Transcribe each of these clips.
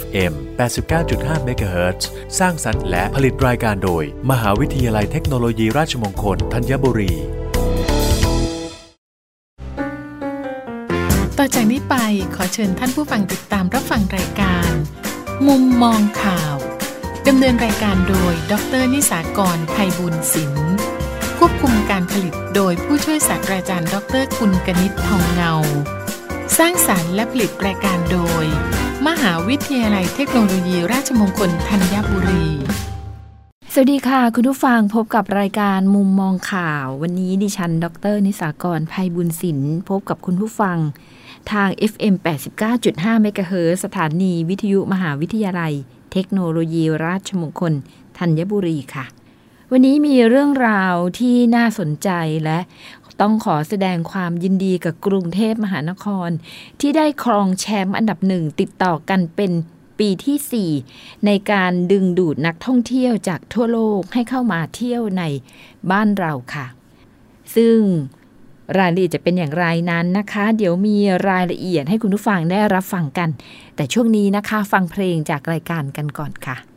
FM 89.5 MHz สร้างสรรค์และผลิตรายการโดย มหาวิทยาลัยเทคโนโลยีราชมงคลธัญบุรี ต่อจากนี้ไปขอเชิญท่านผู้ฟังติดตามรับฟังรายการ มุมมองข่าวดำเนินรายการโดย ดรนิสากรไพบุญศิลป์ควบคุมการผลิตโดยผู้ช่วยศาสตราจารย์ ดรกุลกนิษฐ์ทองเงา สร้างสารรค์และผลิตรายการโดย มหาวิทยาลัยเทคโนโลยี ราชมงคลธัญบุรี สวัสดีค่ะ คุณผู้ฟังพบกับรายการมุมมองข่าว วันนี้ดิฉัน ดร นิสากรภัยบุญศิลป์พบกับคุณผู้ฟัง ทาง FM 89.5เมกะเฮิร์สถานีวิทยุมหาวิทยาลัย เทคโนโลยี ราชมงคลธัญบุรีค่ะ วันนี้มีเรื่องราวที่น่าสนใจและต้องขอแสดงความยินดีกับกรุงเทพมหานคร ที่ได้ครองแชมป์อันดับหนึ่งติดต่อกันเป็นปีที่ 4 ในการดึงดูดนักท่องเที่ยวจากทั่วโลกให้เข้ามาเที่ยวในบ้านเราค่ะ ซึ่งรายละเอียดจะเป็นอย่างไรนั้นนะคะ เดี๋ยวมีรายละเอียดให้คุณผู้ฟังได้รับฟังกัน แต่ช่วงนี้นะคะฟังเพลงจากรายการกันก่อนค่ะ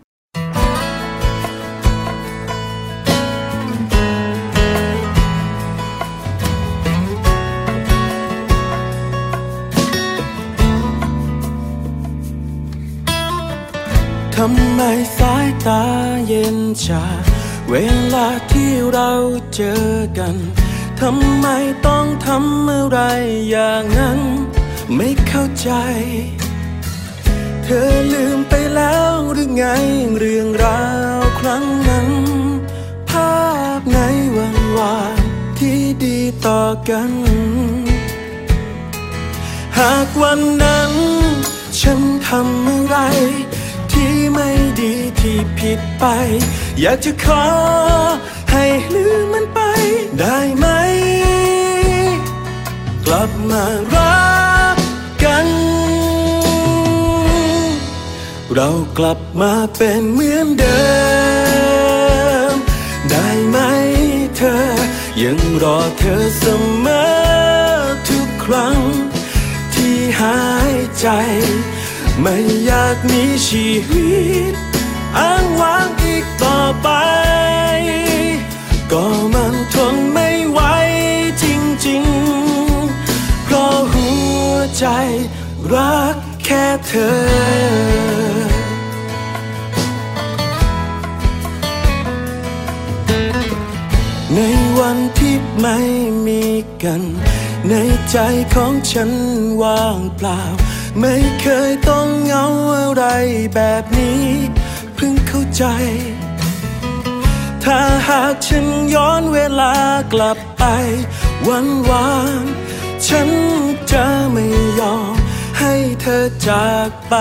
ทำไมสายตาเย็นชา เวลาที่เราเจอกัน ทำไมต้องทำอะไรอย่างนั้น ไม่เข้าใจ เธอลืมไปแล้วหรือไงเรื่องราวครั้งนั้น ภาพในวันวานที่ดีต่อกัน หากวันนั้น ฉันทำอะไร ที่ไม่ดีที่ผิดไป อยากจะขอ ให้ลืมมันไป ได้ไหม กลับมารักกัน เรากลับมาเป็นเหมือนเดิม ได้ไหมเธอ ยังรอเธอเสมอทุกครั้ง ที่หายใจ ไม่อยากมีชีวิตอ้างว้างอีกต่อไป ก็มันทนไม่ไหวจริงๆ เพราะหัวใจรักแค่เธอในวันที่ไม่มีกัน ในใจของฉันว่างเปล่า ไม่เคยต้องเหงาอะไรแบบนี้ เพิ่งเข้าใจ ถ้าหากฉันย้อนเวลากลับไป วันวานฉันจะไม่ยอมให้เธอจากไป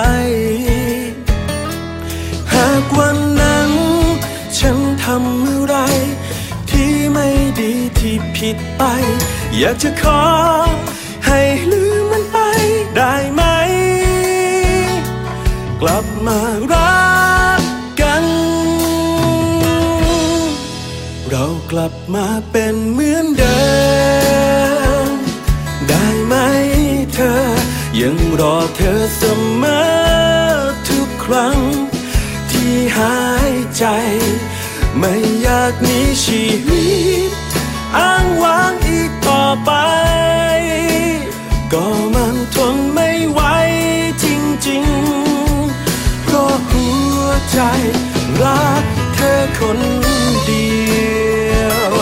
หากวันนั้น ฉันทำอะไร ที่ไม่ดีที่ผิดไป อยากจะขอให้ลืมมันไปได้ไหม กลับมารักกัน เรากลับมาเป็นเหมือนเดิม ได้ไหมเธอ ยังรอเธอเสมอทุกครั้ง ที่หายใจ ไม่อยากมีชีวิตอ้างว้างอีกต่อไป ก็มันทนไม่ไหวจริงๆ ใจรักเธอคนเดียว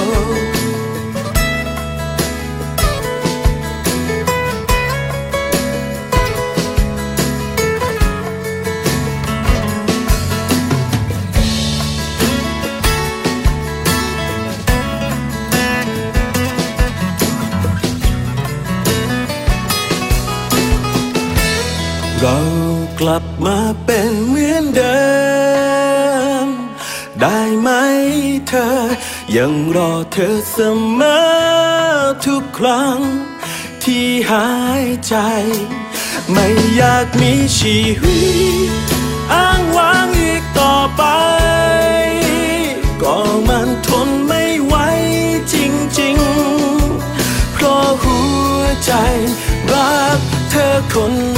เรากลับมาเป็น ยังรอเธอเสมอทุกครั้ง ที่หายใจ ไม่อยากมีชีวิตอ้างว้างอีกต่อไป ก็มันทนไม่ไหวจริงๆ เพราะหัวใจรักเธอคน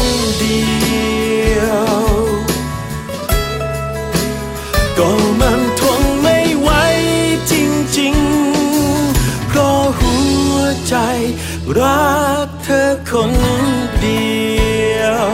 คนเดียว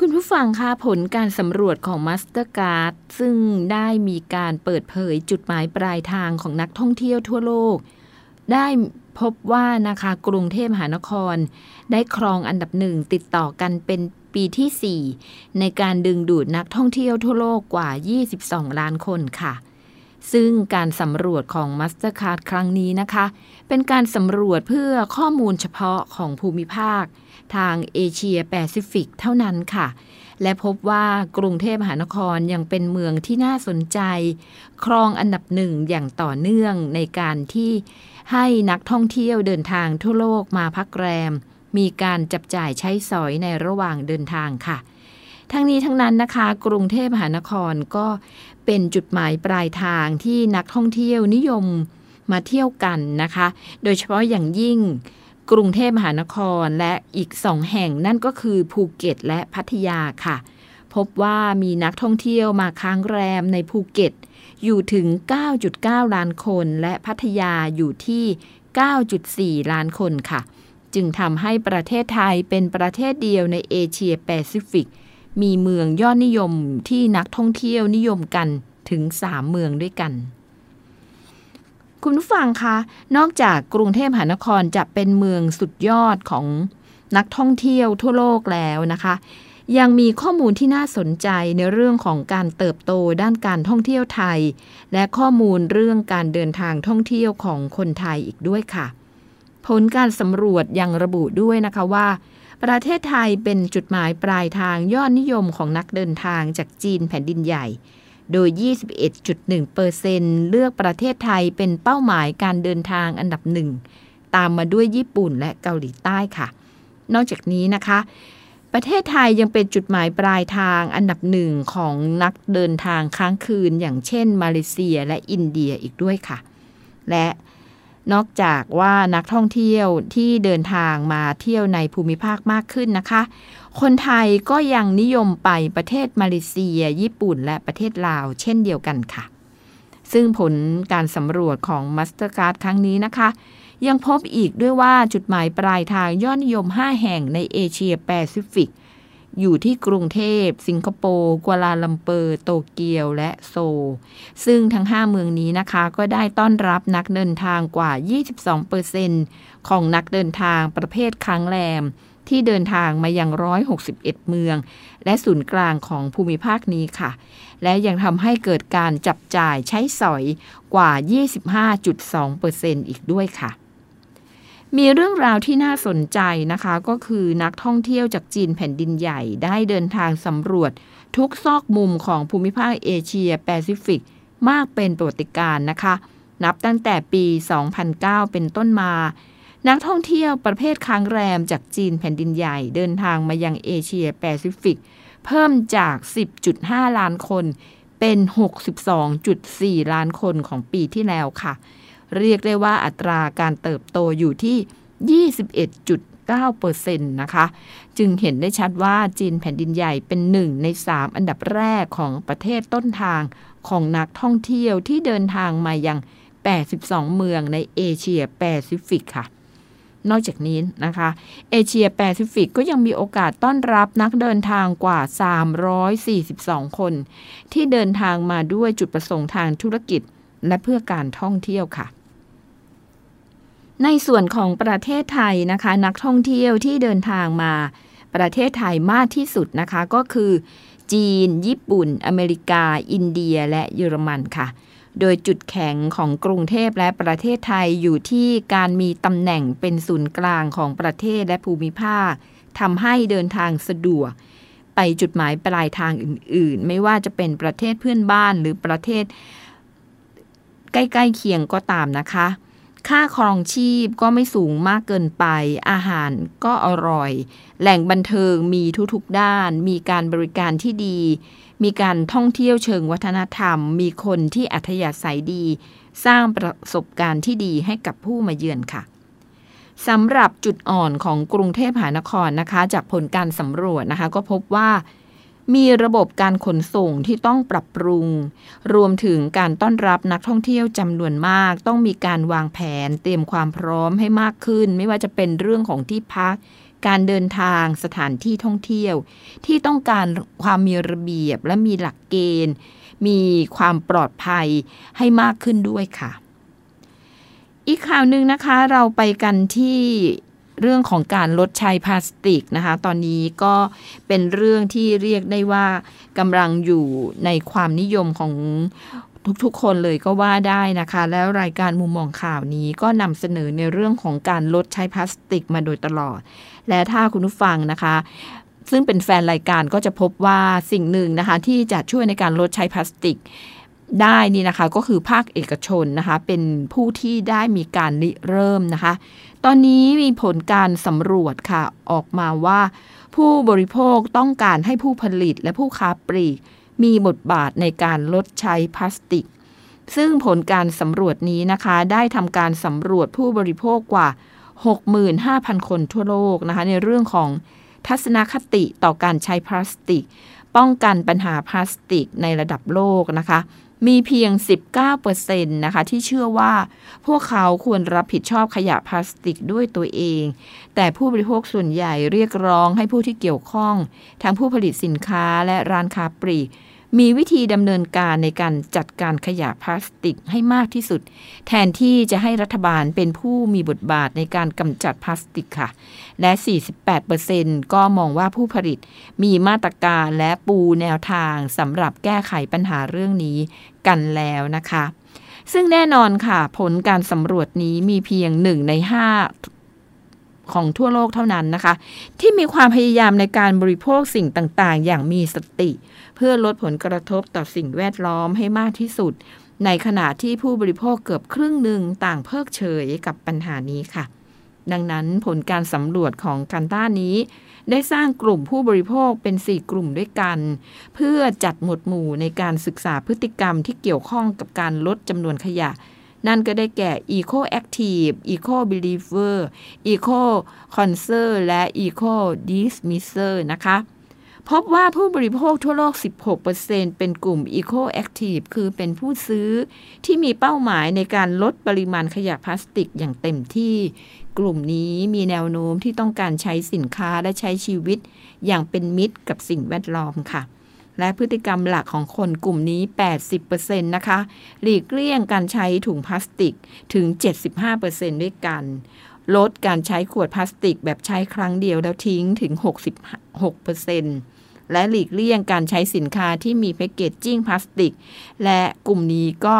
คุณผู้ฟังคะผลการสำรวจของ Mastercard ซึ่งได้มีการเปิดเผยจุดหมายปลายทางของนักท่องเที่ยวทั่วโลก ได้พบว่านะคะกรุงเทพมหานคร ได้ครองอันดับหนึ่งติดต่อกันเป็นปีที่ 4 ในการดึงดูดนักท่องเที่ยวทั่วโลกกว่า 22 ล้านคนค่ะ ซึ่งการสำรวจของ Mastercard ครั้งนี้นะคะ เป็นการสำรวจเพื่อข้อมูลเฉพาะของภูมิภาค ทางเอเชียแปซิฟิกเท่านั้นค่ะ และพบว่ากรุงเทพมหานครยังเป็นเมืองที่น่าสนใจ ครองอันดับหนึ่งอย่างต่อเนื่องในการที่ ให้นักท่องเที่ยวเดินทางทั่วโลกมาพักแรม มีการจับจ่ายใช้สอยในระหว่างเดินทางค่ะ ทั้งนี้ทั้งนั้นนะคะ กรุงเทพมหานครก็เป็นจุดหมายปลายทางที่นักท่องเที่ยวนิยมมาเที่ยวกันนะคะ โดยเฉพาะอย่างยิ่งกรุงเทพมหานครและอีกสองแห่งนั่นก็คือภูเก็ตและพัทยาค่ะ พบว่ามีนักท่องเที่ยวมาค้างแรมในภูเก็ต อยู่ถึง 9.9 ล้านคน และพัทยาอยู่ที่ 9.4 ล้านคนค่ะ จึงทำให้ประเทศไทยเป็นประเทศเดียวในเอเชียแปซิฟิก มีเมืองยอดนิยมที่นักท่องเที่ยวนิยมกันถึง 3 เมืองด้วยกัน คุณผู้ฟังคะ นอกจากกรุงเทพมหานครจะเป็นเมืองสุดยอดของนักท่องเที่ยวทั่วโลกแล้วนะคะ ยังมีข้อมูลที่น่าสนใจในเรื่องของการเติบโตด้านการท่องเที่ยวไทย และข้อมูลเรื่องการเดินทางท่องเที่ยวของคนไทยอีกด้วยค่ะ ผลการสำรวจยังระบุด้วยนะคะว่า ประเทศไทยเป็นจุดหมายปลายทางยอดนิยมของนักเดินทางจากจีนแผ่นดินใหญ่ โดย 21.1%เปอร์เซนเลือกประเทศไทยเป็นเป้าหมายการเดินทางอันดับหนึ่งตามมาด้วยญี่ปุ่นและเกาหลีใต้ค่ะ นอกจากนี้นะคะ ประเทศไทยยังเป็นจุดหมายปลายทางอันดับหนึ่งของนักเดินทางค้างคืน อย่างเช่น มาเลเซียและอินเดียอีกด้วยค่ะ และนอกจากว่านักท่องเที่ยวที่เดินทางมาเที่ยวในภูมิภาคมากขึ้นนะคะ คนไทยก็ยังนิยมไปประเทศมาเลเซีย ญี่ปุ่น และประเทศลาว เช่นเดียวกันค่ะ ซึ่งผลการสำรวจของ Mastercard ครั้งนี้นะคะ ยังพบอีกด้วยว่าจุดหมายปลายทางยอดนิยม 5 แห่งในเอเชียแปซิฟิก อยู่ที่กรุงเทพ สิงคโปร์ กัวลาลัมเปอร์ โตเกียว และโซลซึ่งทั้ง 5 เมืองนี้นะคะ ก็ได้ต้อนรับนักเดินทางกว่า 22%ของนักเดินทางประเภทค้างแรมที่เดินทางมายัง 161 เมือง และศูนย์กลางของภูมิภาคนี้ค่ะ และยังทำให้เกิดการจับจ่ายใช้สอยกว่า 25.2%อีกด้วยค่ะ มีเรื่องราวที่น่าสนใจนะคะ ก็คือนักท่องเที่ยวจากจีนแผ่นดินใหญ่ได้เดินทางสำรวจ ทุกซอกมุมของภูมิภาคเอเชียแปซิฟิก มากเป็นประวัติการ์นะคะ นับตั้งแต่ปี 2009 เป็นต้นมา นักท่องเที่ยวประเภทค้างแรมจากจีนแผ่นดินใหญ่ เดินทางมายังเอเชียแปซิฟิก เพิ่มจาก 10.5 ล้านคน เป็น 62.4 ล้านคนของปีที่แล้วค่ะ เรียกได้ว่าอัตราการเติบโตอยู่ที่ 21.9%นะคะ จึงเห็นได้ชัดว่าจีนแผ่นดินใหญ่เป็นหนึ่งใน 3 อันดับแรกของประเทศต้นทางของนักท่องเที่ยวที่เดินทางมายัง 82 เมืองในเอเชียแปซิฟิกค่ะนอกจากนี้นะคะ เอเชียแปซิฟิกก็ยังมีโอกาสต้อนรับนักเดินทางกว่า 342 คน ที่เดินทางมาด้วยจุดประสงค์ทางธุรกิจและเพื่อการท่องเที่ยวค่ะ ในส่วนของประเทศไทยนะคะ นักท่องเที่ยวที่เดินทางมา ประเทศไทยมากที่สุดนะคะก็คือ จีน ญี่ปุ่น อเมริกา อินเดียและเยอรมันค่ะ โดยจุดแข็งของกรุงเทพและประเทศไทยอยู่ที่การมีตำแหน่งเป็นศูนย์กลางของประเทศและภูมิภาคทำให้เดินทางสะดวก ไปจุดหมายปลายทางอื่น ๆ ไม่ว่าจะเป็นประเทศเพื่อนบ้านหรือประเทศ ใกล้ ๆ เคียงก็ตามนะคะ ค่าครองชีพก็ไม่สูงมากเกินไป อาหารก็อร่อย แหล่งบันเทิงมีทุกๆด้าน มีการบริการที่ดี มีการท่องเที่ยวเชิงวัฒนธรรม มีคนที่อัธยาศัยดี สร้างประสบการณ์ที่ดีให้กับผู้มาเยือนค่ะสำหรับจุดอ่อนของกรุงเทพมหานครนะคะ จากผลการสำรวจนะคะ ก็พบว่า มีระบบการขนส่งที่ต้องปรับปรุง รวมถึงการต้อนรับนักท่องเที่ยวจำนวนมาก ต้องมีการวางแผนเตรียมความพร้อมให้มากขึ้น ไม่ว่าจะเป็นเรื่องของที่พัก การเดินทางสถานที่ท่องเที่ยว ที่ต้องการความมีระเบียบและมีหลักเกณฑ์ มีความปลอดภัยให้มากขึ้นด้วยค่ะ อีกข่าวหนึ่งนะคะเราไปกันที่ เรื่องของการลดใช้พลาสติกนะคะ ตอนนี้ก็เป็นเรื่องที่เรียกได้ว่ากำลังอยู่ในความนิยมของทุกๆ คนเลยก็ว่าได้นะคะ แล้วรายการมุมมองข่าวนี้ก็นำเสนอในเรื่องของการลดใช้พลาสติกมาโดยตลอด และถ้าคุณผู้ฟังนะคะ ซึ่งเป็นแฟนรายการก็จะพบว่าสิ่งหนึ่งนะคะ ที่จะช่วยในการลดใช้พลาสติก ได้นี่นะคะก็คือภาคเอกชนนะคะเป็นผู้ที่ได้มีการริเริ่มนะคะ ตอนนี้มีผลการสำรวจค่ะออกมาว่า ผู้บริโภคต้องการให้ผู้ผลิตและผู้ค้าปลีก มีบทบาทในการลดใช้พลาสติก ซึ่งผลการสำรวจนี้นะคะ ได้ทำการสำรวจผู้บริโภคกว่า 65,000 คนทั่วโลกนะคะ ในเรื่องของทัศนคติต่อการใช้พลาสติก ป้องกันปัญหาพลาสติกในระดับโลกนะคะ มีเพียง 19%นะคะที่เชื่อว่าพวกเขาควรรับผิดชอบขยะพลาสติกด้วยตัวเอง แต่ผู้บริโภคส่วนใหญ่เรียกร้องให้ผู้ที่เกี่ยวข้อง ทั้งผู้ผลิตสินค้าและร้านค้าปลีก มีวิธีดำเนินการในการจัดการขยะพลาสติกให้มากที่สุด แทนที่จะให้รัฐบาลเป็นผู้มีบทบาทในการกำจัดพลาสติกค่ะ และ 48%ก็มองว่าผู้ผลิตมีมาตรการและปูแนวทางสำหรับแก้ไขปัญหาเรื่องนี้กันแล้วนะคะซึ่งแน่นอนค่ะ ผลการสำรวจนี้มีเพียงหนึ่งในห้า ของทั่วโลกเท่านั้นนะคะ ที่มีความพยายามในการบริโภคสิ่งต่างๆ อย่างมีสติ เพื่อลดผลกระทบต่อสิ่งแวดล้อมให้มากที่สุด ในขณะที่ผู้บริโภคเกือบครึ่งหนึ่งต่างเพิกเฉยกับปัญหานี้ค่ะ ดังนั้นผลการสำรวจของกันต้านี้ ได้สร้างกลุ่มผู้บริโภคเป็น 4 กลุ่มด้วยกัน เพื่อจัดหมวดหมู่ในการศึกษาพฤติกรรมที่เกี่ยวข้องกับการลดจำนวนขยะ นั่นก็ได้แก่ Eco Active Eco Believer Eco Concern และ Eco Dismisser นะคะพบว่าผู้บริโภคทั่วโลก 16%เป็นกลุ่ม Eco Active คือเป็นผู้ซื้อที่มีเป้าหมายในการลดปริมาณขยะพลาสติกอย่างเต็มที่ กลุ่มนี้มีแนวโน้มที่ต้องการใช้สินค้าและใช้ชีวิต อย่างเป็นมิตรกับสิ่งแวดล้อมค่ะ และพฤติกรรมหลักของคนกลุ่มนี้ 80%นะคะ หลีกเลี่ยงการใช้ถุงพลาสติกถึง 75%ด้วยกัน ลดการใช้ขวดพลาสติกแบบใช้ครั้งเดียวแล้วทิ้งถึง 66%และหลีกเลี่ยงการใช้สินค้าที่มีแพคเกจจิ้งพลาสติก และกลุ่มนี้ก็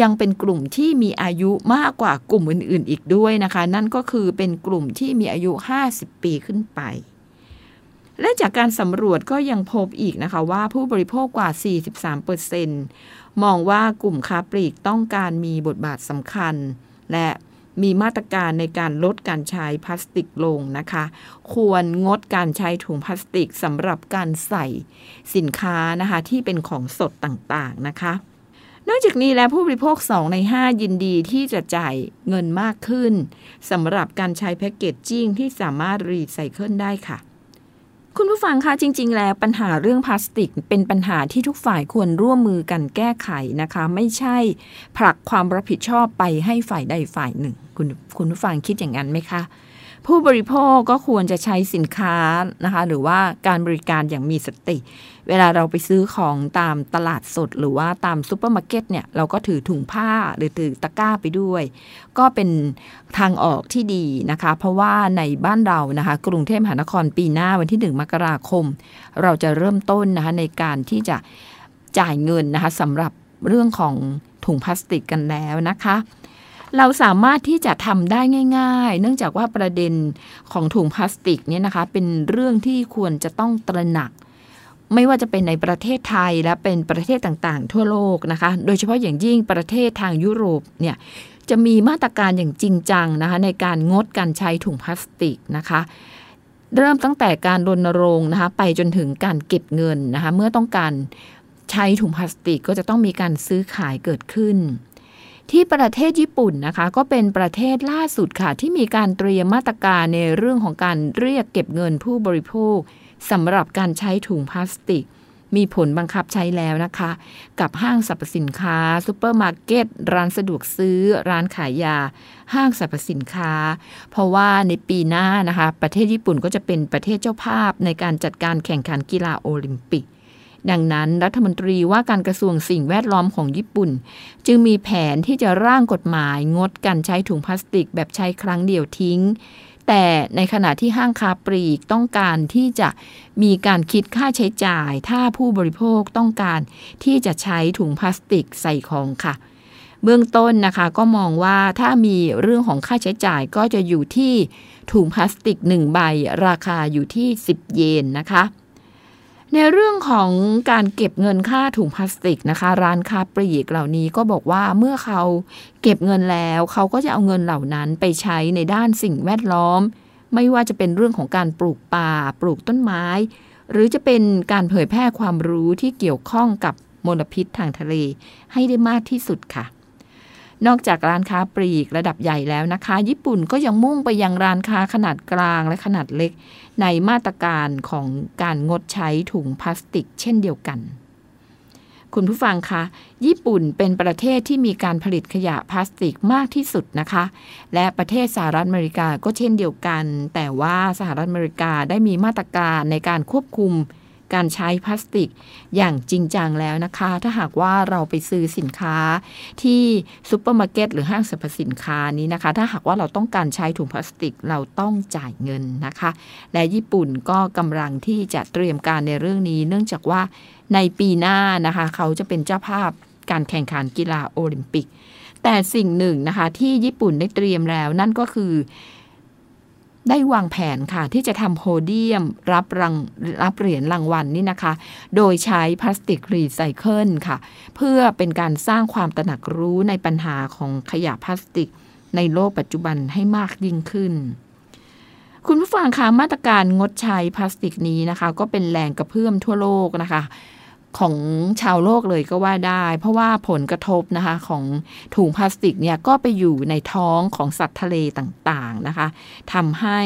ยังเป็นกลุ่มที่มีอายุมากกว่ากลุ่มอื่น ๆ อีกด้วยนะคะ นั่นก็คือเป็นกลุ่มที่มีอายุ 50 ปีขึ้นไป และจากการสำรวจก็ยังพบอีกนะคะว่าผู้บริโภคกว่า 43%มองว่ากลุ่มค้าปลีกต้องการมีบทบาทสำคัญ และมีมาตรการในการลดการใช้พลาสติกลงนะคะ ควรงดการใช้ถุงพลาสติกสำหรับการใส่สินค้านะคะที่เป็นของสดต่างๆนะคะ นอกจากนี้แล้วผู้บริโภค 2 ใน 5 ยินดีที่จะจ่ายเงินมากขึ้นสำหรับการใช้ packaging ที่สามารถรีไซเคิลได้ค่ะ คุณผู้ฟังคะจริง ๆ แล้วปัญหาเรื่องพลาสติก เป็นปัญหาที่ทุกฝ่ายควรร่วมมือกันแก้ไขนะคะ ไม่ใช่ผลักความรับผิดชอบไปให้ฝ่ายใดฝ่ายหนึ่ง คุณคุณผู้ฟังคิดอย่างนั้นไหมคะ ผู้บริโภคก็ควรจะใช้สินค้านะคะ หรือว่าการบริการอย่างมีสติ เวลาเราไปซื้อของตามตลาดสด หรือว่าตามซูเปอร์มาร์เก็ตเนี่ยเราก็ถือถุงผ้าหรือถือตะกร้าไปด้วย ก็เป็นทางออกที่ดีนะคะ เพราะว่าในบ้านเรานะคะ กรุงเทพมหานครปีหน้าวันที่ 1 มกราคม เราจะเริ่มต้นนะคะในการที่จะจ่ายเงินนะคะสำหรับเรื่องของถุงพลาสติกกันแล้วนะคะ เราสามารถที่จะทำได้ง่าย ๆ เนื่องจากว่าประเด็นของถุงพลาสติกเนี่ยนะคะ เป็นเรื่องที่ควรจะต้องตระหนัก ไม่ว่าจะเป็นในประเทศไทยและเป็นประเทศต่างๆ ทั่วโลกนะคะ โดยเฉพาะอย่างยิ่งประเทศทางยุโรปเนี่ยจะมีมาตรการอย่างจริงจังนะคะ ในการงดการใช้ถุงพลาสติกนะคะเริ่มตั้งแต่การรณรงค์นะคะไปจนถึงการเก็บเงินนะคะเมื่อต้องการใช้ถุงพลาสติกก็จะต้องมีการซื้อขายเกิดขึ้น ที่ประเทศญี่ปุ่นนะคะ ก็เป็นประเทศล่าสุดค่ะ ที่มีการเตรียมมาตรการในเรื่องของการเรียกเก็บเงินผู้บริโภคสำหรับการใช้ถุงพลาสติก มีผลบังคับใช้แล้วนะคะ กับห้างสรรพสินค้าซูเปอร์มาร์เก็ต ร้านสะดวกซื้อ ร้านขายยา ห้างสรรพสินค้า เพราะว่าในปีหน้านะคะ ประเทศญี่ปุ่นก็จะเป็นประเทศเจ้าภาพในการจัดการแข่งขันกีฬาโอลิมปิก ดังนั้นรัฐมนตรีว่าการกระทรวงสิ่งแวดล้อมของญี่ปุ่น จึงมีแผนที่จะร่างกฎหมายงดการใช้ถุงพลาสติกแบบใช้ครั้งเดียวทิ้ง แต่ในขณะที่ห้างค้าปลีกต้องการที่จะมีการคิดค่าใช้จ่าย ถ้าผู้บริโภคต้องการที่จะใช้ถุงพลาสติกใส่ของค่ะเบื้องต้นนะคะก็มองว่าถ้ามีเรื่องของค่าใช้จ่ายก็จะอยู่ที่ถุงพลาสติก 1 ใบ ราคาอยู่ที่ 10 เยนนะคะ ในเรื่องของการเก็บเงินค่าถุงพลาสติกนะคะ ร้านค้าปลีกเหล่านี้ก็บอกว่าเมื่อเขาเก็บเงินแล้วเขาก็จะเอาเงินเหล่านั้นไปใช้ในด้านสิ่งแวดล้อม ไม่ว่าจะเป็นเรื่องของการปลูกป่า ปลูกต้นไม้ หรือจะเป็นการเผยแพร่ความรู้ที่เกี่ยวข้องกับมลพิษทางทะเลให้ได้มากที่สุดค่ะ นอกจากร้านค้าปลีกระดับใหญ่แล้วนะคะ ญี่ปุ่นก็ยังมุ่งไปยังร้านค้าขนาดกลางและขนาดเล็ก ในมาตรการของการงดใช้ถุงพลาสติกเช่นเดียวกัน คุณผู้ฟังคะ ญี่ปุ่นเป็นประเทศที่มีการผลิตขยะพลาสติกมากที่สุดนะคะ และประเทศสหรัฐอเมริกาก็เช่นเดียวกัน แต่ว่าสหรัฐอเมริกาได้มีมาตรการในการควบคุม การใช้พลาสติกอย่างจริงจังแล้วนะคะ ถ้าหากว่าเราไปซื้อสินค้าที่ซูเปอร์มาร์เก็ตหรือห้างสรรพสินค้านี้นะคะ ถ้าหากว่าเราต้องการใช้ถุงพลาสติกเราต้องจ่ายเงินนะคะ และญี่ปุ่นก็กำลังที่จะเตรียมการในเรื่องนี้ เนื่องจากว่าในปีหน้านะคะ เขาจะเป็นเจ้าภาพการแข่งขันกีฬาโอลิมปิก แต่สิ่งหนึ่งนะคะที่ญี่ปุ่นได้เตรียมแล้วนั่นก็คือ ได้วางแผนค่ะ ที่จะทำโพเดียมรับรางรับเหรียญรางวัลนนี่นะคะ โดยใช้พลาสติกรีไซเคิลค่ะ เพื่อเป็นการสร้างความตระหนักรู้ในปัญหาของขยะพลาสติก ในโลกปัจจุบันให้มากยิ่งขึ้น คุณผู้ฟังคะมาตรการงดใช้พลาสติกนี้นะคะ ก็เป็นแรงกระเพื่อมทั่วโลกนะคะ ของชาวโลกเลยก็ว่าได้ เพราะว่าผลกระทบนะคะของถุงพลาสติกเนี่ยก็ไปอยู่ในท้องของสัตว์ทะเลต่างๆนะคะทำให้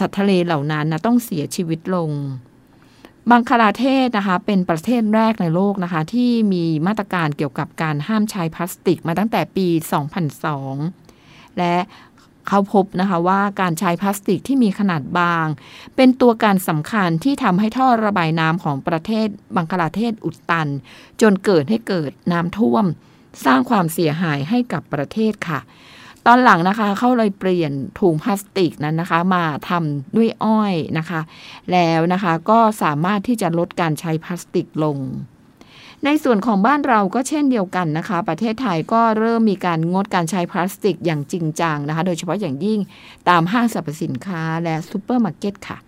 สัตว์ทะเลเหล่านั้นนะต้องเสียชีวิตลงบังคลาเทศนะคะเป็นประเทศแรกในโลกนะคะที่มีมาตรการเกี่ยวกับการห้ามใช้พลาสติกมาตั้งแต่ปี 2002 และ เขาพบนะคะว่าการใช้พลาสติกที่มีขนาดบาง เป็นตัวการสำคัญที่ทำให้ท่อระบายน้ำของประเทศบังคลาเทศอุดตัน จนเกิดให้เกิดน้ำท่วม สร้างความเสียหายให้กับประเทศค่ะ ตอนหลังนะคะเขาเลยเปลี่ยนถุงพลาสติกนั้นนะคะ มาทำด้วยอ้อยนะคะ แล้วนะคะก็สามารถที่จะลดการใช้พลาสติกลง ในส่วนของบ้านเราก็เช่นเดียวกันนะคะ ประเทศไทยก็เริ่มมีการงดการใช้พลาสติกอย่างจริงจังนะคะ โดยเฉพาะอย่างยิ่งตามห้างสรรพสินค้าและซูเปอร์มาร์เก็ตค่ะ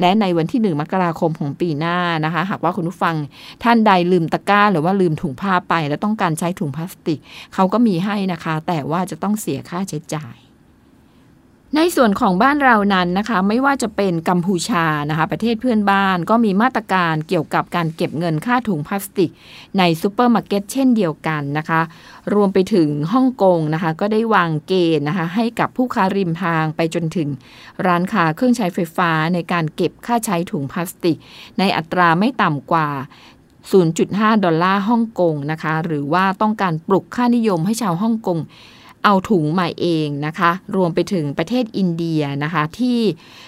และในวันที่ 1 มกราคมของปีหน้านะคะ หากว่าคุณผู้ฟังท่านใดลืมตะกร้า หรือว่าลืมถุงผ้าไป แล้วต้องการใช้ถุงพลาสติก เขาก็มีให้นะคะ แต่ว่าจะต้องเสียค่าใช้จ่าย ในส่วนของบ้านเรานั้นนะคะไม่ว่าจะเป็นกัมพูชานะคะประเทศเพื่อนบ้านก็มีมาตรการเกี่ยวกับการเก็บเงินค่าถุงพลาสติก ในซูเปอร์มาร์เก็ตเช่นเดียวกันนะคะ รวมไปถึงฮ่องกงนะคะก็ได้วางเกณฑ์นะคะให้กับผู้ค้าริมทางไปจนถึงร้านค้าเครื่องใช้ไฟฟ้าในการเก็บค่าใช้ถุงพลาสติก ในอัตราไม่ต่ำกว่า0.5 ดอลลาร์ฮ่องกงนะคะ หรือว่าต้องการปลุกค่านิยมให้ชาวฮ่องกง เอาถุงใหม่เองนะคะ รวมไปถึงประเทศอินเดียนะคะ ที่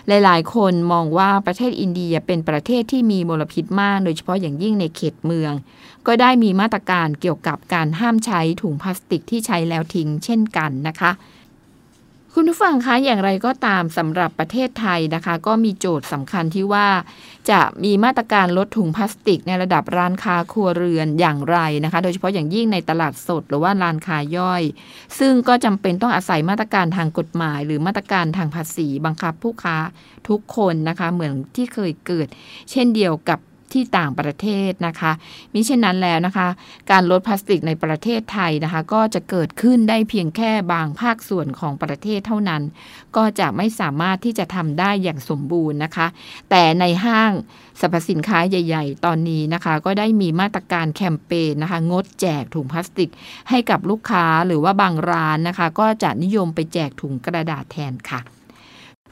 หลายๆ คนมองว่าประเทศอินเดียเป็นประเทศที่มีมลพิษมาก โดยเฉพาะอย่างยิ่งในเขตเมือง ก็ได้มีมาตรการเกี่ยวกับการห้ามใช้ถุงพลาสติกที่ใช้แล้วทิ้งเช่นกันนะคะ คุณผู้ฟังคะอย่างไรก็ตามสำหรับประเทศไทยนะคะ ก็มีโจทย์สำคัญที่ว่า จะมีมาตรการลดถุงพลาสติกในระดับร้านค้าครัวเรือนอย่างไรนะคะ โดยเฉพาะอย่างยิ่งในตลาดสดหรือว่าร้านค้าย่อย ซึ่งก็จำเป็นต้องอาศัยมาตรการทางกฎหมาย หรือมาตรการทางภาษีบังคับผู้ค้าทุกคนนะคะ เหมือนที่เคยเกิด เช่นเดียวกับ ที่ต่างประเทศนะคะมิเช่นนั้นแล้วนะคะ การลดพลาสติกในประเทศไทยนะคะ ก็จะเกิดขึ้นได้เพียงแค่บางภาคส่วนของประเทศเท่านั้น ก็จะไม่สามารถที่จะทำได้อย่างสมบูรณ์นะคะ แต่ในห้างสรรพสินค้าใหญ่ ๆ ตอนนี้นะคะ ก็ได้มีมาตรการแคมเปญนะคะ งดแจกถุงพลาสติกให้กับลูกค้าหรือว่าบางร้านนะคะ ก็จะนิยมไปแจกถุงกระดาษแทนค่ะ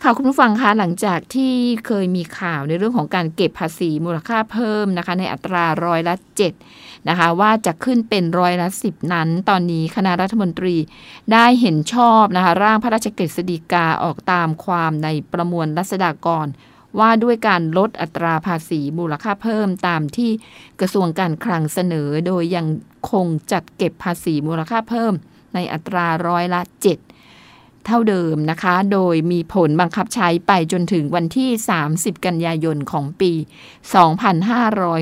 ค่ะคุณผู้ฟังคะหลังจากที่เคยมีข่าวในเรื่องของการเก็บภาษีมูลค่าเพิ่มนะคะ ในอัตราร้อยละ7นะคะ ว่าจะขึ้นเป็นร้อยละ 10 นั้น ตอนนี้คณะรัฐมนตรีได้เห็นชอบนะคะ ร่างพระราชกฤษฎีกาออกตามความในประมวลรัษฎากร ว่าด้วยการลดอัตราภาษีมูลค่าเพิ่มตามที่กระทรวงการคลังเสนอ โดยยังคงจัดเก็บภาษีมูลค่าเพิ่ม ในอัตราร้อยละ 7 เท่าเดิมนะคะ โดยมีผลบังคับใช้ไปจนถึงวันที่ 30 กันยายนของปี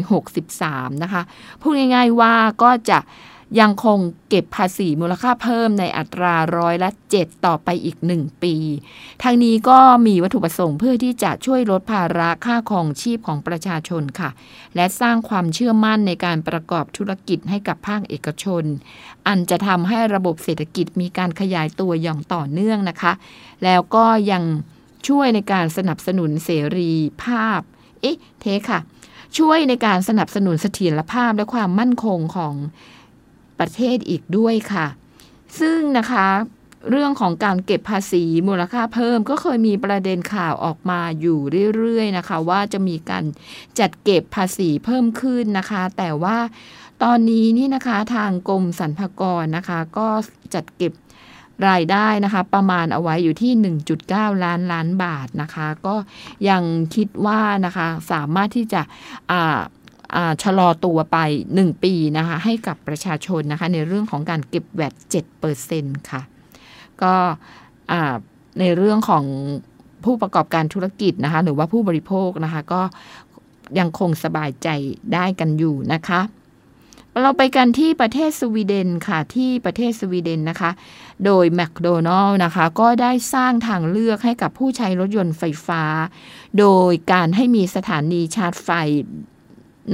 2563 นะคะ พูดง่ายๆว่าก็จะ ยังคงเก็บภาษีมูลค่าเพิ่มในอัตราร้อยละ 7 ต่อไปอีก 1 ปี ทางนี้ก็มีวัตถุประสงค์เพื่อที่จะช่วยลดภาระค่าครองชีพของประชาชนค่ะ และสร้างความเชื่อมั่นในการประกอบธุรกิจให้กับภาคเอกชน อันจะทำให้ระบบเศรษฐกิจมีการขยายตัวอย่างต่อเนื่องนะคะ แล้วก็ยังช่วยในการสนับสนุนเสรีภาพ เอ๊ะ เทค่ะ ช่วยในการสนับสนุนเสถียรภาพและความมั่นคงของ ประเทศอีกด้วยค่ะ ซึ่งนะคะเรื่องของการเก็บภาษีมูลค่าเพิ่มก็เคยมีประเด็นข่าวออกมาอยู่เรื่อยๆนะคะ ว่าจะมีการจัดเก็บภาษีเพิ่มขึ้นนะคะ แต่ว่าตอนนี้นี่นะคะทางกรมสรรพากรนะคะ ก็จัดเก็บรายได้นะคะ ประมาณเอาไว้อยู่ที่ 1.9 ล้านล้านบาทนะคะ ก็ยังคิดว่านะคะสามารถที่จะอ่า ชะลอตัวไป 1 ปีนะคะให้กับประชาชนนะคะในเรื่องของการเก็บแวด7%ค่ะ ก็ในเรื่องของผู้ประกอบการธุรกิจนะคะหรือว่าผู้บริโภคนะคะก็ยังคงสบายใจได้กันอยู่นะคะ เราไปกันที่ประเทศสวีเดนค่ะที่ประเทศสวีเดนนะคะ โดยแมคโดนัลล์นะคะก็ได้สร้างทางเลือกให้กับผู้ใช้รถยนต์ไฟฟ้า โดยการให้มีสถานีชาร์จไฟ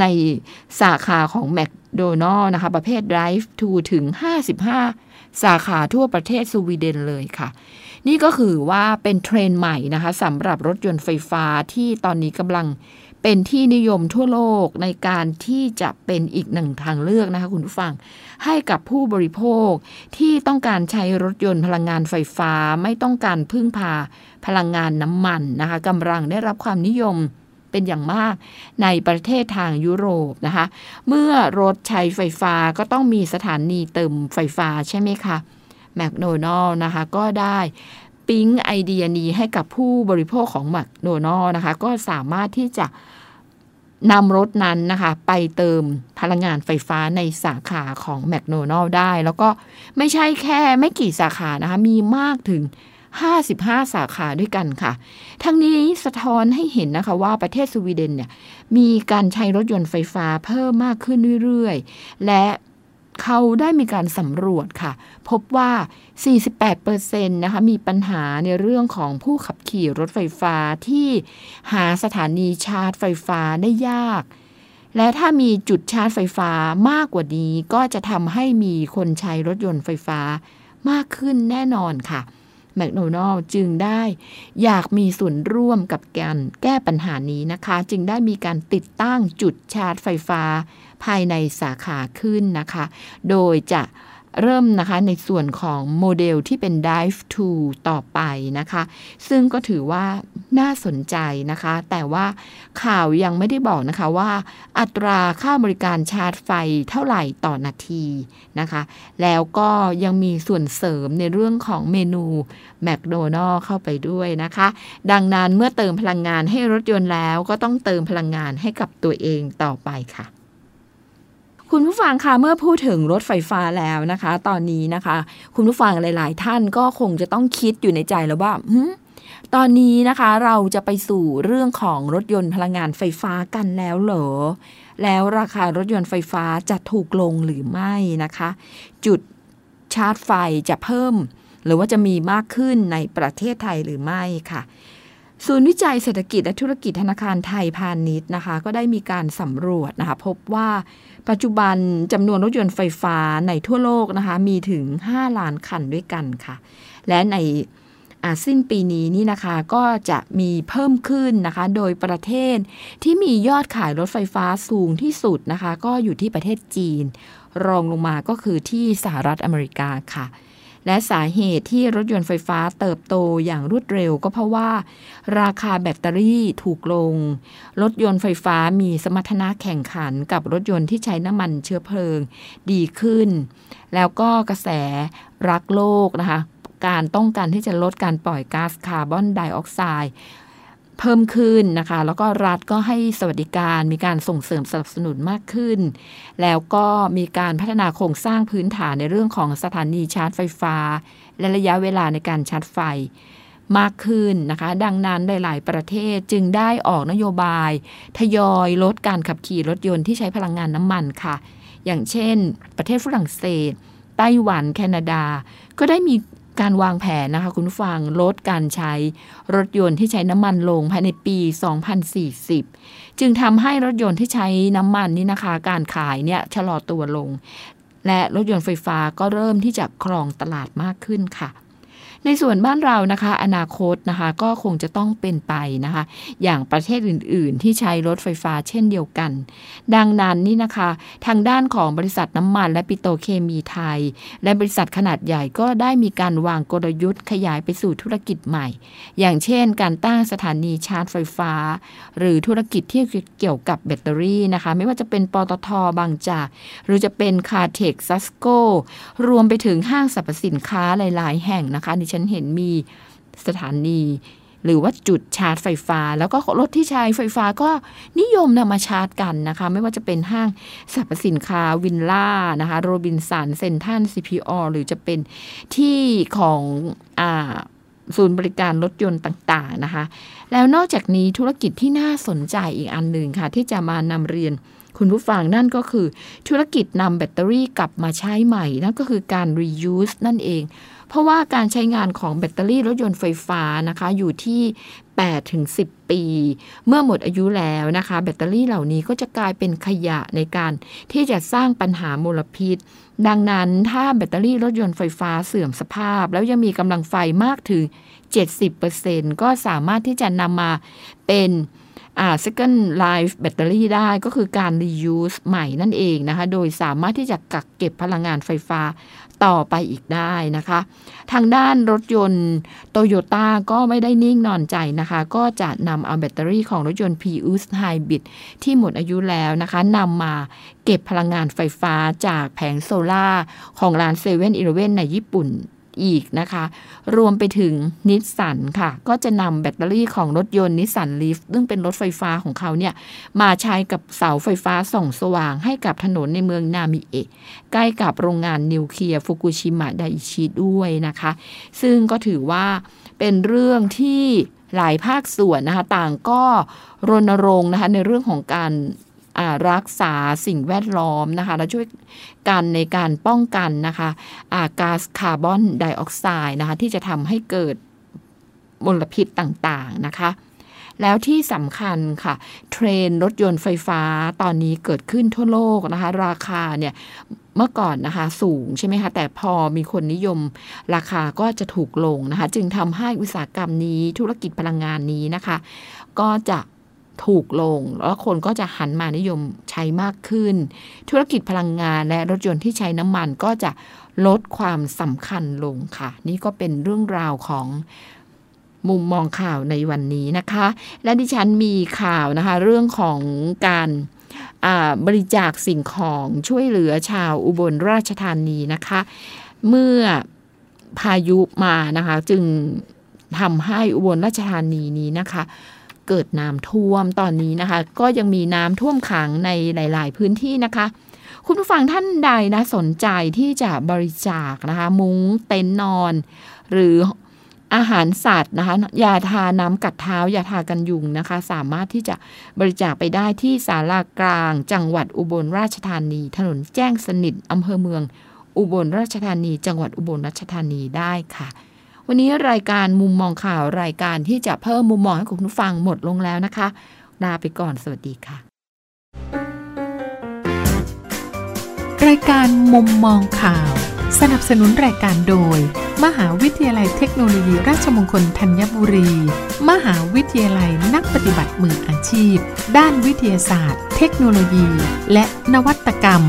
ในสาขาของแมคโดนัลล์นะคะ ประเภท Drive to ถึง 55 สาขาทั่วประเทศสวีเดนเลยค่ะ นี่ก็คือว่าเป็นเทรนใหม่นะคะสำหรับรถยนต์ไฟฟ้าที่ตอนนี้กำลังเป็นที่นิยมทั่วโลกในการที่จะเป็นอีกหนึ่งทางเลือกนะคะคุณผู้ฟัง ให้กับผู้บริโภคที่ต้องการใช้รถยนต์พลังงานไฟฟ้าไม่ต้องการพึ่งพาพลังงานน้ำมันนะคะกำลังได้รับความนิยม เป็นอย่างมากในประเทศทางยุโรปนะคะ เมื่อรถใช้ไฟฟ้าก็ต้องมีสถานีเติมไฟฟ้าใช่ไหมคะแมคโดนัลนะคะก็ได้ปิ๊งไอเดียนี้ให้กับผู้บริโภคของแมคโดนัลนะคะ ก็สามารถที่จะนำรถนั้นนะคะ ไปเติมพลังงานไฟฟ้าในสาขาของแมคโดนัลได้ แล้วก็ไม่ใช่แค่ไม่กี่สาขานะคะ มีมากถึง 55 สาขาด้วยกันค่ะ ทั้งนี้สะท้อนให้เห็นนะคะว่าประเทศสวีเดนเนี่ยมีการใช้รถยนต์ไฟฟ้าเพิ่มมากขึ้นเรื่อยๆ และเขาได้มีการสำรวจค่ะ พบว่า 48%นะคะมีปัญหาในเรื่องของผู้ขับขี่รถไฟฟ้าที่หาสถานีชาร์จไฟฟ้าได้ยาก และถ้ามีจุดชาร์จไฟฟ้ามากกว่านี้ ก็จะทำให้มีคนใช้รถยนต์ไฟฟ้ามากขึ้นแน่นอนค่ะ แมคโดนัลล์จึงได้อยากมีส่วนร่วมกับการแก้ปัญหานี้นะคะ จึงได้มีการติดตั้งจุดชาร์จไฟฟ้า ภายในสาขาขึ้นนะคะ โดยจะ เริ่มนะคะในส่วนของโมเดลที่เป็น Dive to ต่อไปนะคะ ซึ่งก็ถือว่าน่าสนใจนะคะ แต่ว่าข่าวยังไม่ได้บอกนะคะว่าอัตราค่าบริการชาร์จไฟเท่าไหร่ต่อนาทีนะคะ แล้วก็ยังมีส่วนเสริมในเรื่องของเมนูแมคโดนัลล์เข้าไปด้วยนะคะ ดังนั้นเมื่อเติมพลังงานให้รถยนต์แล้วก็ต้องเติมพลังงานให้กับตัวเองต่อไปค่ะ คุณผู้ฟังคะเมื่อพูดถึงรถไฟฟ้าแล้วนะคะ ตอนนี้นะคะ คุณผู้ฟังหลาย ๆ ท่านก็คงจะต้องคิดอยู่ในใจแล้วว่าตอนนี้นะคะเราจะไปสู่เรื่องของรถยนต์พลังงานไฟฟ้ากันแล้วเหรอ แล้วราคารถยนต์ไฟฟ้าจะถูกลงหรือไม่นะคะ จุดชาร์จไฟจะเพิ่ม หรือว่าจะมีมากขึ้นในประเทศไทยหรือไม่ค่ะ ศูนย์วิจัยเศรษฐกิจและธุรกิจธนาคารไทยพาณิชย์นะคะ ก็ได้มีการสำรวจนะคะ พบว่าปัจจุบันจำนวนรถยนต์ไฟฟ้าในทั่วโลกนะคะ มีถึง 5 ล้านคันด้วยกันค่ะ และในสิ้นปีนี้นี่นะคะก็จะมีเพิ่มขึ้นนะคะ โดยประเทศที่มียอดขายรถไฟฟ้าสูงที่สุดนะคะ ก็อยู่ที่ประเทศจีน รองลงมาก็คือที่สหรัฐอเมริกาค่ะ และสาเหตุที่รถยนต์ไฟฟ้าเติบโตอย่างรวดเร็วก็เพราะว่า ราคาแบตเตอรี่ถูกลง รถยนต์ไฟฟ้ามีสมรรถนะแข่งขันกับรถยนต์ที่ใช้น้ำมันเชื้อเพลิงดีขึ้น แล้วก็กระแสรักโลกนะคะ การต้องการที่จะลดการปล่อยก๊าซคาร์บอนไดออกไซด์ เพิ่มขึ้นนะคะ แล้วก็รัฐก็ให้สวัสดิการมีการส่งเสริมสนับสนุนมากขึ้น แล้วก็มีการพัฒนาโครงสร้างพื้นฐานในเรื่องของสถานีชาร์จไฟฟ้า และระยะเวลาในการชาร์จไฟมากขึ้นนะคะ ดังนั้นหลาย ๆ ประเทศจึงได้ออกนโยบาย ทยอยลดการขับขี่รถยนต์ที่ใช้พลังงานน้ำมันค่ะ อย่างเช่น ประเทศฝรั่งเศส ไต้หวัน แคนาดา ก็ได้มี การวางแผนนะคะคุณฟังลดการใช้รถยนต์ที่ใช้น้ำมันลงภายในปี 2040 จึงทำให้รถยนต์ที่ใช้น้ำมันนี่นะคะ การขายเนี่ยชะลอตัวลง และรถยนต์ไฟฟ้าก็เริ่มที่จะครองตลาดมากขึ้นค่ะ ในส่วนบ้านเรานะคะ อนาคตนะคะก็คงจะต้องเป็นไปนะคะ อย่างประเทศอื่น ๆ ที่ใช้รถไฟฟ้าเช่นเดียวกัน ดังนั้นนี่นะคะ ทางด้านของบริษัทน้ำมัน และปิโตเคมีไทย และบริษัทขนาดใหญ่ก็ได้มีการวางกลยุทธ์ขยายไปสู่ธุรกิจใหม่ อย่างเช่น การตั้งสถานีชาร์จไฟฟ้า หรือธุรกิจที่เกี่ยวกับแบตเตอรี่นะคะ ไม่ว่าจะเป็นปตท. บางจากหรือจะเป็น Caltex Esso รวมไปถึงห้างสรรพสินค้าหลาย ๆ แห่งนะคะฉันเห็นมีสถานี หรือว่าจุดชาร์จไฟฟ้า แล้วก็รถที่ใช้ไฟฟ้าก็นิยมนำมาชาร์จกันนะคะ ไม่ว่าจะเป็นห้างสรรพสินค้าวิลล่านะคะโรบินสันเซนทันซีพีอหรือจะเป็นที่ของอ่าศูนย์บริการรถยนต์ต่างๆนะคะ แล้วนอกจากนี้ธุรกิจที่น่าสนใจอีกอันหนึ่งค่ะ ที่จะมานำเรียนคุณผู้ฟังนั่นก็คือธุรกิจนำแบตเตอรี่กลับมาใช้ใหม่ นั่นก็คือการ reuse นั่นเอง เพราะว่าการใช้งานของแบตเตอรี่รถยนต์ไฟฟ้านะคะ อยู่ที่8ถึง10 ปี เมื่อหมดอายุแล้วนะคะ แบตเตอรี่เหล่านี้ก็จะกลายเป็นขยะในการที่จะสร้างปัญหามลพิษ ดังนั้นถ้าแบตเตอรี่รถยนต์ไฟฟ้าเสื่อมสภาพ แล้วยังมีกำลังไฟมากถึง 70%ก็สามารถที่จะนำมาเป็นอ่า second life battery ได้ก็คือการ reuse ใหม่นั่นเองนะคะ โดยสามารถที่จะกักเก็บพลังงานไฟฟ้า ต่อไปอีกได้นะคะ ทางด้านรถยนต์โตโยต้าก็ไม่ได้นิ่งนอนใจนะคะ ก็จะนำเอาแบตเตอรี่ของรถยนต์ Prius Hybrid ที่หมดอายุแล้วนะคะนำมาเก็บพลังงานไฟฟ้าจากแผงโซลา่าของร้านเซเว่นอีเลเว่นในญี่ปุ่น อีกนะคะ รวมไปถึงนิสสันค่ะ ก็จะนำแบตเตอรี่ของรถยนต์นิสสันลีฟซึ่งเป็นรถไฟฟ้าของเขาเนี่ย มาใช้กับเสาไฟฟ้าส่องสว่างให้กับถนนในเมืองนามิเอะใกล้กับโรงงานนิวเคลียร์ฟุกุชิมะไดอิชิด้วยนะคะ ซึ่งก็ถือว่าเป็นเรื่องที่หลายภาคส่วนนะคะ ต่างก็รณรงค์นะคะในเรื่องของการ รักษาสิ่งแวดล้อมนะคะ และช่วยกันในการป้องกันนะคะาก๊าซคาร์บอนไดออกไซด์นะคะ ที่จะทำให้เกิดมลพิษต่างๆนะคะ แล้วที่สำคัญค่ะ เทรนรถยนต์ไฟฟ้าตอนนี้เกิดขึ้นทั่วโลกนะคะ ราคาเนี่ยเมื่อก่อนนะคะสูงใช่ไหมคะ แต่พอมีคนนิยมราคาก็จะถูกลงนะคะ จึงทำให้อุตสาหกรรมนี้ธุรกิจพลังงานนี้นะคะ ก็จะ ถูกลง แล้วคนก็จะหันมานิยมใช้มากขึ้น ธุรกิจพลังงานและรถยนต์ที่ใช้น้ำมันก็จะลดความสำคัญลงค่ะ นี่ก็เป็นเรื่องราวของมุมมองข่าวในวันนี้นะคะ และดิฉันมีข่าวนะคะ เรื่องของการบริจาคสิ่งของช่วยเหลือชาวอุบลราชธานีนะคะ เมื่อพายุมานะคะ จึงทำให้อุบลราชธานีนี้นะคะ เกิดน้ำท่วมตอนนี้นะคะ ก็ยังมีน้ำท่วมขังในหลาย ๆ พื้นที่นะคะ คุณผู้ฟังท่านใดนะสนใจที่จะบริจาคนะคะ มุ้งเต็นนอน หรืออาหารสัตว์นะคะยาทาน้ำกัดเท้ายาทากันยุงนะคะ สามารถที่จะบริจาคไปได้ที่ศาลากลาง จังหวัดอุบลราชธานี ถนนแจ้งสนิทอำเภอเมือง อุบลราชธานี จังหวัดอุบลราชธานีได้ค่ะ วันนี้รายการมุมมองข่าวรายการที่จะเพิ่มมุมมองให้คุณผู้ฟังหมดลงแล้วนะคะลาไปก่อนสวัสดีค่ะ รายการมุมมองข่าว สนับสนุนรายการโดย มหาวิทยาลัยเทคโนโลยีราชมงคลธัญบุรี มหาวิทยาลัยนักปฏิบัติมืออาชีพ ด้านวิทยาศาสตร์ เทคโนโลยี และนวัตกรรม